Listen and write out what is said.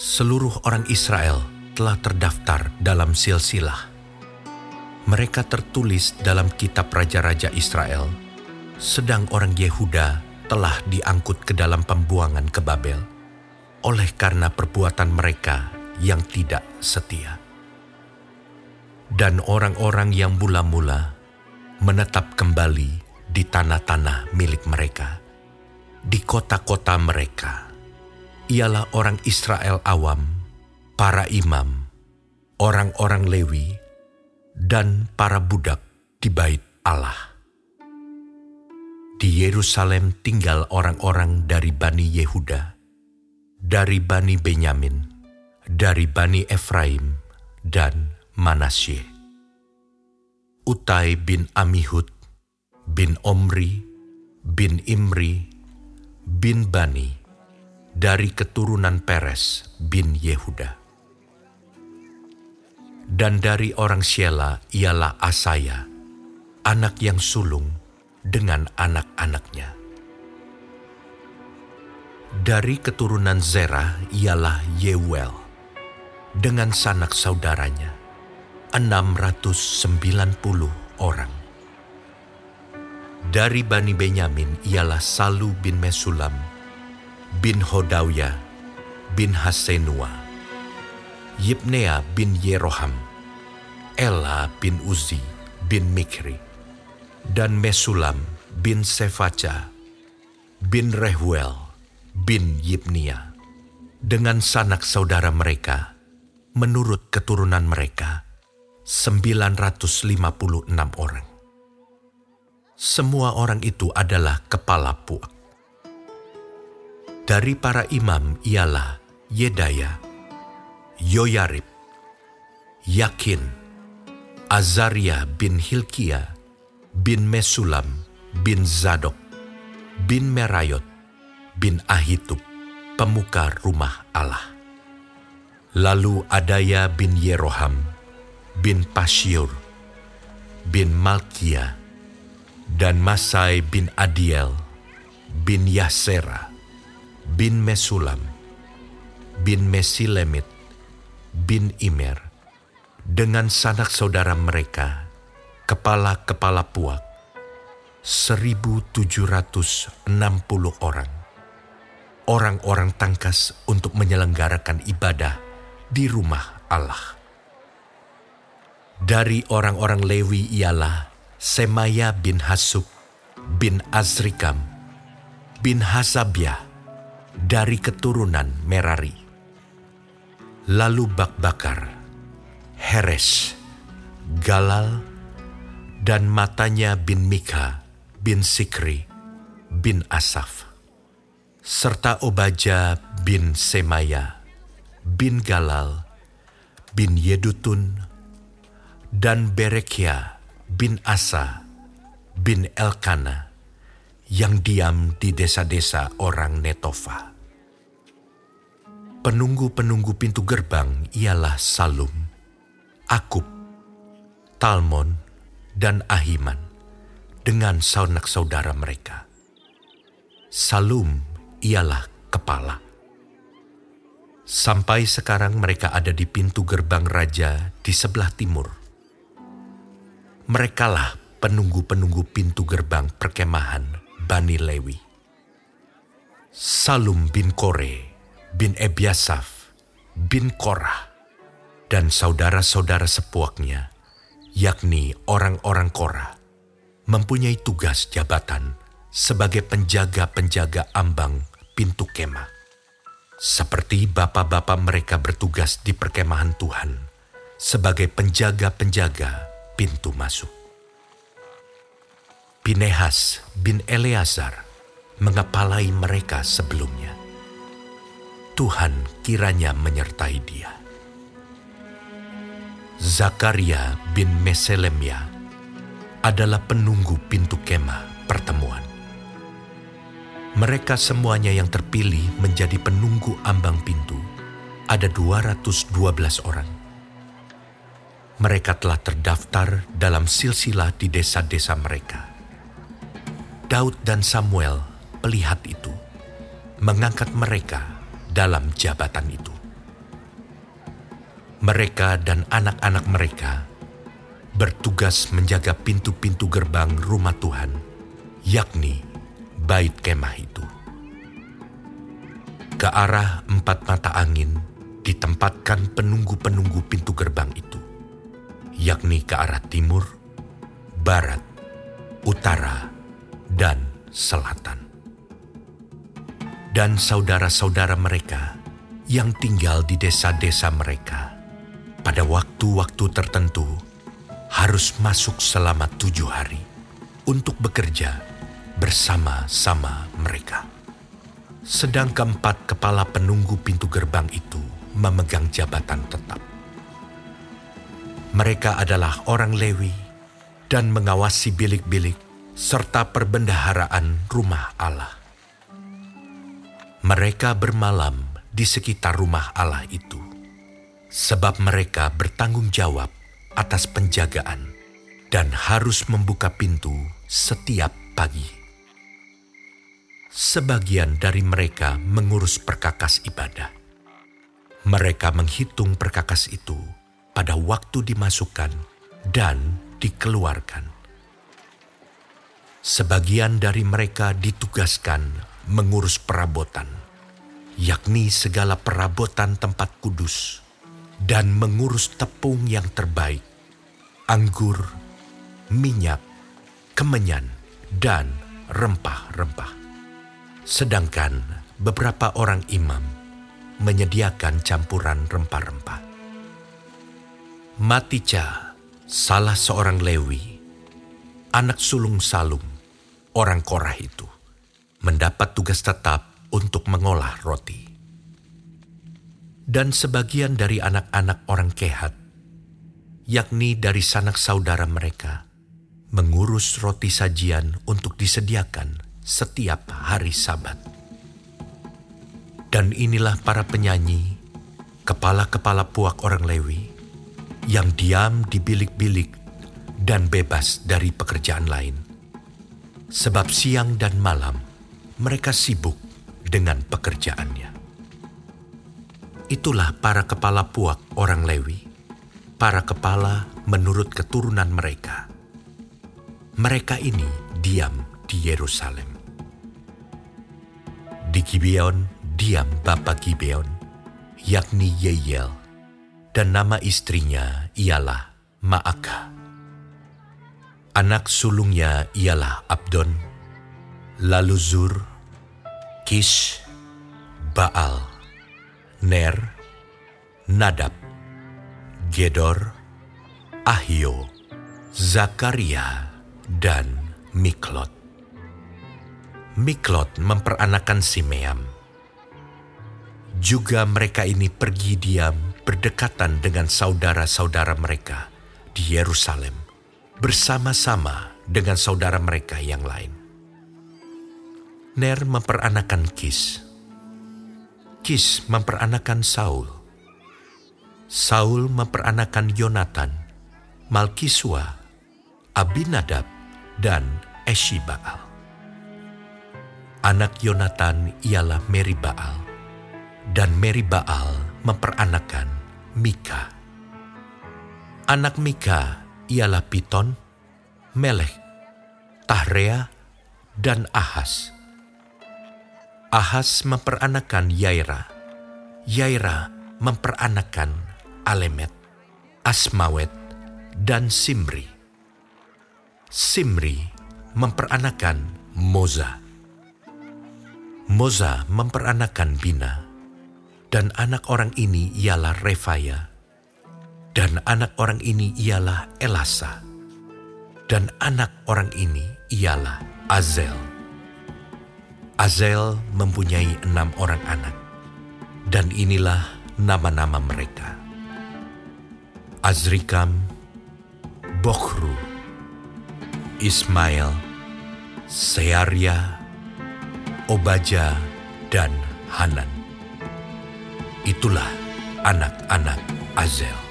seluruh orang Israel telah terdaftar dalam silsilah. Mereka tertulis dalam kitab raja-raja Israel, sedang orang Yehuda telah diangkut ke dalam pembuangan ke Babel oleh karena perbuatan mereka yang tidak setia. Dan orang-orang yang mula-mula menetap kembali di tanah-tanah milik mereka, di kota-kota mereka ialah orang Israel awam, para imam, orang-orang Lewi, dan para budak di bait Allah. Di Yerusalem tinggal orang-orang dari Bani Yehuda, dari Bani Benyamin, dari Bani Efraim, dan Manasye. Utai bin Amihud, bin Omri, bin Imri, bin Bani, dari keturunan Peres bin Yehuda. Dan dari orang Siela ialah Asaya, anak yang sulung dengan anak-anaknya. Dari keturunan Zerah ialah Yewel, dengan sanak saudaranya, 690 orang. Dari Bani Benyamin ialah Salu bin Mesulam, bin Hodawya bin Hasenua, Yibnea bin Yeroham, Ela bin Uzi bin Mikri, dan Mesulam bin Sefaca bin Rehuel bin Yibnia, dengan sanak saudara mereka, menurut keturunan mereka, 956 orang. Semua orang itu adalah kepala puak. Dari para imam ialah Yedaya, Yoyarib, Yakin, Azaria bin Hilkia, bin Mesulam, bin Zadok, bin Merayot, bin Ahitub, pemuka rumah Allah. Lalu Adaya bin Yeroham, bin Pasyur, bin Malkia, dan Masai bin Adiel, bin Yasera, bin Mesulam, bin Mesilemit, bin Imer, dengan sanak saudara mereka, kepala-kepala puak, 1760 orang. Orang-orang tangkas untuk menyelenggarakan ibadah di rumah Allah. Dari orang-orang Lewi ialah Semaya bin Hasub, bin Azrikam, bin Hasabiah, dari keturunan Merari. Lalu Bakbakar, Heres, Galal, dan matanya bin Mika, bin Sikri, bin Asaf, serta Obaja bin Semaya, bin Galal, bin Yedutun, dan Berekia bin Asa, bin Elkana, yang diam di desa-desa orang Netofa. Penunggu-penunggu pintu gerbang ialah Salum, Akub, Talmon, dan Ahiman dengan saunak saudara mereka. Salum ialah kepala. Sampai sekarang mereka ada di pintu gerbang raja di sebelah timur. Merekalah penunggu-penunggu pintu gerbang perkemahan Bani Lewi. Salum bin Kore bin Ebiasaf bin Korah dan saudara-saudara sepuaknya, yakni orang-orang Korah, mempunyai tugas jabatan sebagai penjaga-penjaga ambang pintu kemah. Seperti bapak-bapak mereka bertugas di perkemahan Tuhan sebagai penjaga-penjaga pintu masuk. Pinehas bin Eleazar mengepalai mereka sebelumnya. Tuhan kiranya menyertai dia. Zakaria bin Meselemia adalah penunggu pintu kemah pertemuan. Mereka semuanya yang terpilih menjadi penunggu ambang pintu ada 212 orang. Mereka telah terdaftar dalam silsilah di desa-desa mereka. Daud dan Samuel, pelihat itu, mengangkat mereka dalam jabatan itu. Mereka dan anak-anak mereka bertugas menjaga pintu-pintu gerbang rumah Tuhan, yakni bait kemah itu. Ke arah empat mata angin ditempatkan penunggu-penunggu pintu gerbang itu, yakni ke arah timur, barat, utara, dan selatan. Dan saudara-saudara mereka yang tinggal di desa-desa mereka pada waktu-waktu tertentu harus masuk selama tujuh hari untuk bekerja bersama-sama mereka. Sedang keempat kepala penunggu pintu gerbang itu memegang jabatan tetap. Mereka adalah orang Lewi dan mengawasi bilik-bilik serta perbendaharaan rumah Allah. Mereka bermalam di sekitar rumah Allah itu sebab mereka bertanggung jawab atas penjagaan dan harus membuka pintu setiap pagi. Sebagian dari mereka mengurus perkakas ibadah. Mereka menghitung perkakas itu pada waktu dimasukkan dan dikeluarkan. Sebagian dari mereka ditugaskan mengurus perabotan, yakni segala perabotan tempat kudus dan mengurus tepung yang terbaik, anggur, minyak, kemenyan, dan rempah-rempah. Sedangkan beberapa orang imam menyediakan campuran rempah-rempah. Matica, salah seorang Lewi, anak sulung Salum, orang Korah itu, mendapat tugas tetap untuk mengolah roti dan sebagian dari anak-anak orang Kehat, yakni dari sanak saudara mereka, mengurus roti sajian untuk disediakan setiap hari Sabat. Dan inilah para penyanyi, kepala-kepala puak orang Lewi, yang diam di bilik-bilik dan bebas dari pekerjaan lain. Sebab siang dan malam mereka sibuk dengan pekerjaannya. Itulah para kepala puak orang Lewi, para kepala menurut keturunan mereka. Mereka ini diam di Yerusalem. Di Gibeon diam Bapak Gibeon, yakni Yeyel, dan nama istrinya ialah Maaka. Anak sulungnya ialah Abdon, lalu Zur, Kish, Baal, Ner, Nadab, Gedor, Ahio, Zakaria, dan Miklot. Miklot memperanakan Simeam. Juga mereka ini pergi diam berdekatan dengan saudara-saudara mereka di Yerusalem, bersama-sama dengan saudara mereka yang lain. Ner memperanakan Kis, Kis memperanakan Saul. Saul memperanakan Yonatan, Malkisua, Abinadab, dan Eshibaal. Anak Yonatan ialah Meribaal, dan Meribaal memperanakan Mika. Anak Mika ialah Piton, Melek, Tahrea, dan Ahas. Ahas memperanakan Yaira. Yaira memperanakan Alemet, Asmawet, dan Simri. Simri memperanakan Moza. Moza memperanakan Bina, dan anak orang ini ialah Refaya, dan anak orang ini ialah Elasa, dan anak orang ini ialah Azel. Azel mempunyai enam orang anak, dan inilah nama-nama mereka. Azrikam, Bokhru, Ismail, Searia, Obaja, dan Hanan. Itulah anak-anak Azel.